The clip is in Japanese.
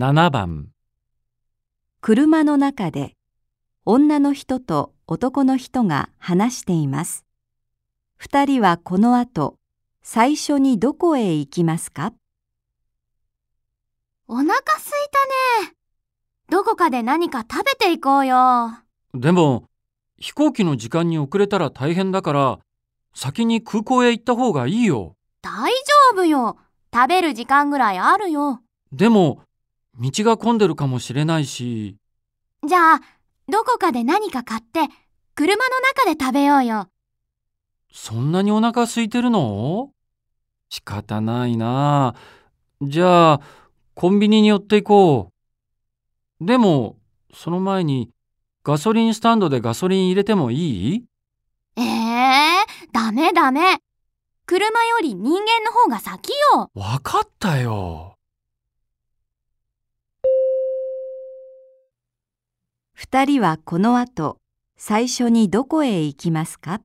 7番車の中で女の人と男の人が話しています。二人はこの後、最初にどこへ行きますか？お腹すいたね。どこかで何か食べていこうよ。でも飛行機の時間に遅れたら大変だから先に空港へ行った方がいいよ。大丈夫よ。食べる時間ぐらいあるよ。でも道が混んでるかもしれないしじゃあ、どこかで何か買って、車の中で食べようよ。そんなにお腹空いてるの？仕方ないなあ。じゃあコンビニに寄っていこう。でもその前にガソリンスタンドでガソリン入れてもいい？ええー、ダメダメ。車より人間の方が先よ。わかったよ。二人はこの後、最初にどこへ行きますか？